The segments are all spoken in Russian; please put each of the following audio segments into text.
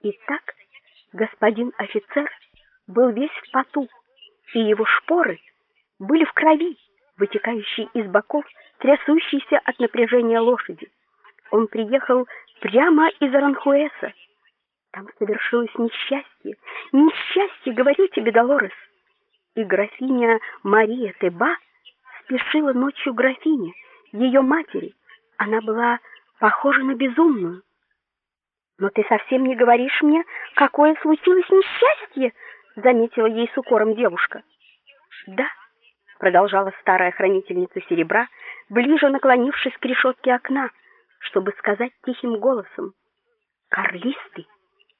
Итак, господин офицер был весь в поту, и его шпоры были в крови, вытекающей из боков, трясущейся от напряжения лошади. Он приехал прямо из Аранхуэса. Там совершилось несчастье. Несчастье, говорю тебе, Долорес. И графиня Мария Теба спешила ночью графине, ее матери. Она была похожа на безумную. Но ты совсем не говоришь мне, какое случилось несчастье, заметила ей с укором девушка. Да, продолжала старая хранительница серебра, ближе наклонившись к решетке окна, чтобы сказать тихим голосом: "Карлисты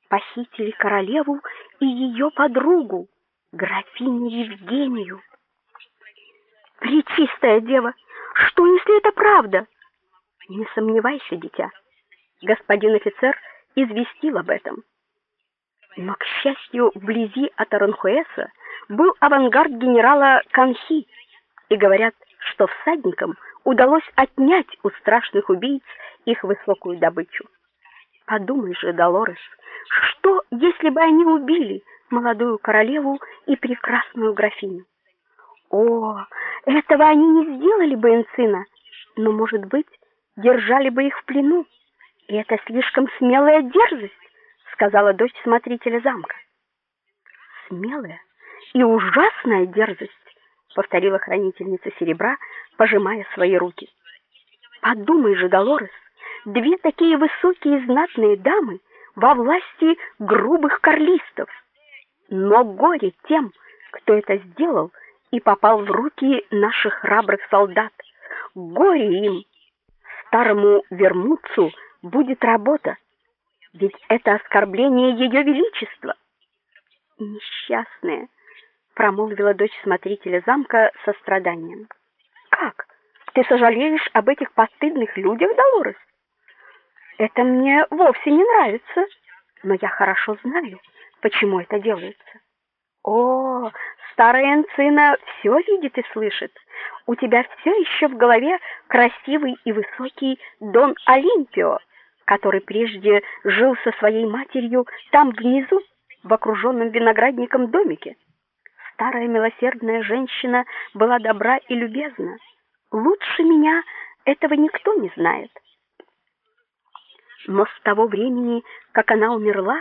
похитили королеву и ее подругу, графиню Евгению". Пречистая дева, что если это правда? Не сомневайся, дитя. Господин офицер известил об этом. Но к счастью, вблизи от Аранхуэса был авангард генерала Канхи, и говорят, что всадникам удалось отнять у страшных убийц их высокую добычу. Подумай же, Долорес, что если бы они убили молодую королеву и прекрасную графиню? О, этого они не сделали бы, Энцина, но, может быть, держали бы их в плену. И это слишком смелая дерзость, сказала дочь смотрителя замка. Смелая и ужасная дерзость, повторила хранительница серебра, пожимая свои руки. Подумай же, Долорес, две такие высокие и знатные дамы во власти грубых карлистов. Но горе тем, кто это сделал и попал в руки наших храбрых солдат. Горе им. Старому вермутцу будет работа. Ведь это оскорбление ее величества. Несчастная, промолвила дочь смотрителя замка со страданием. Как? Ты сожалеешь об этих постыдных людях, Долорес? Это мне вовсе не нравится, но я хорошо знаю, почему это делается. О, старая Энцина все видит и слышит. У тебя все еще в голове красивый и высокий Дон Олимпио, который прежде жил со своей матерью там внизу, в окруженном виноградником домике. Старая милосердная женщина была добра и любезна. Лучше меня этого никто не знает. Но с того времени, как она умерла,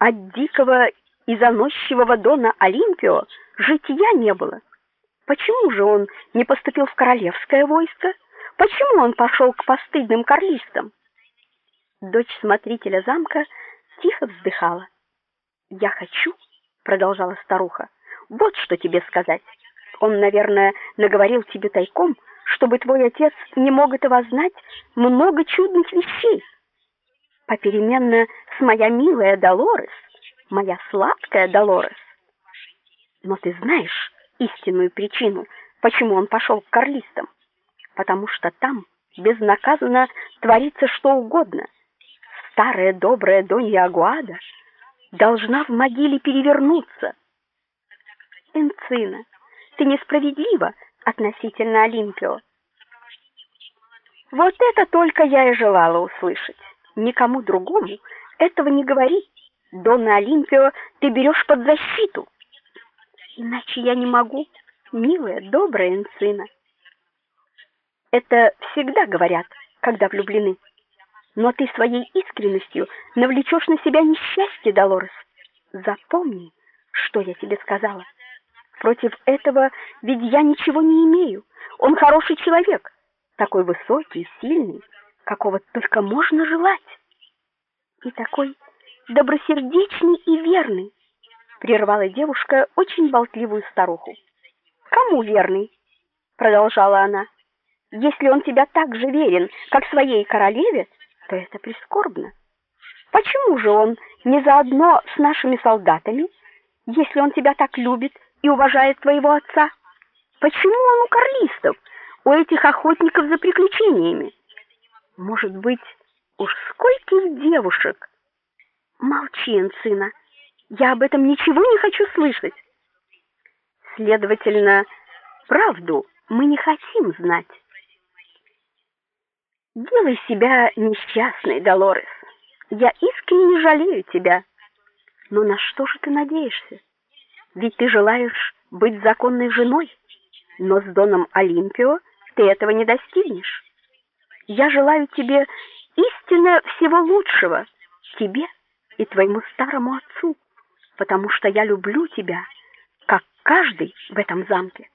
от дикого и заносчивого Дона Олимпио житья не было. Почему же он не поступил в королевское войско? Почему он пошел к постыдным карлистам? Дочь смотрителя замка тихо вздыхала. "Я хочу", продолжала старуха. "Вот что тебе сказать. Он, наверное, наговорил тебе тайком, чтобы твой отец не мог этого знать, много чудных вещей. Попеременно с моя милая Долорес моя сладкая Долорес. Но ты знаешь истинную причину, почему он пошел к карлистам? Потому что там безнаказанно творится что угодно. Старая добрая Донья Агуада должна в могиле перевернуться. Энцина, ты несправедлива относительно Олимпио. Вот это только я и желала услышать. Никому другому этого не говори. Дона Олимпио ты берешь под защиту. Иначе я не могу, милая, добрая Энцина. Это всегда говорят, когда влюблены. Но ты своей искренностью навлечешь на себя несчастье, Долорес. Запомни, что я тебе сказала. Против этого ведь я ничего не имею. Он хороший человек, такой высокий, сильный, какого только можно желать. И такой добросердечный и верный, прервала девушка очень болтливую старуху. Кому верный? продолжала она. Если он тебя так же верен, как своей королеве, то это прискорбно. Почему же он не заодно с нашими солдатами, если он тебя так любит и уважает твоего отца? Почему он у карлистов, у этих охотников за приключениями? Может быть, уж скольких девушек Молчи, сына. Я об этом ничего не хочу слышать. Следовательно, правду мы не хотим знать. Делай себя несчастной, Долорес. Я искренне жалею тебя. Но на что же ты надеешься? Ведь ты желаешь быть законной женой, но с Доном Олимпио ты этого не достигнешь. Я желаю тебе истинно всего лучшего, тебе и твоему старому отцу, потому что я люблю тебя, как каждый в этом замке.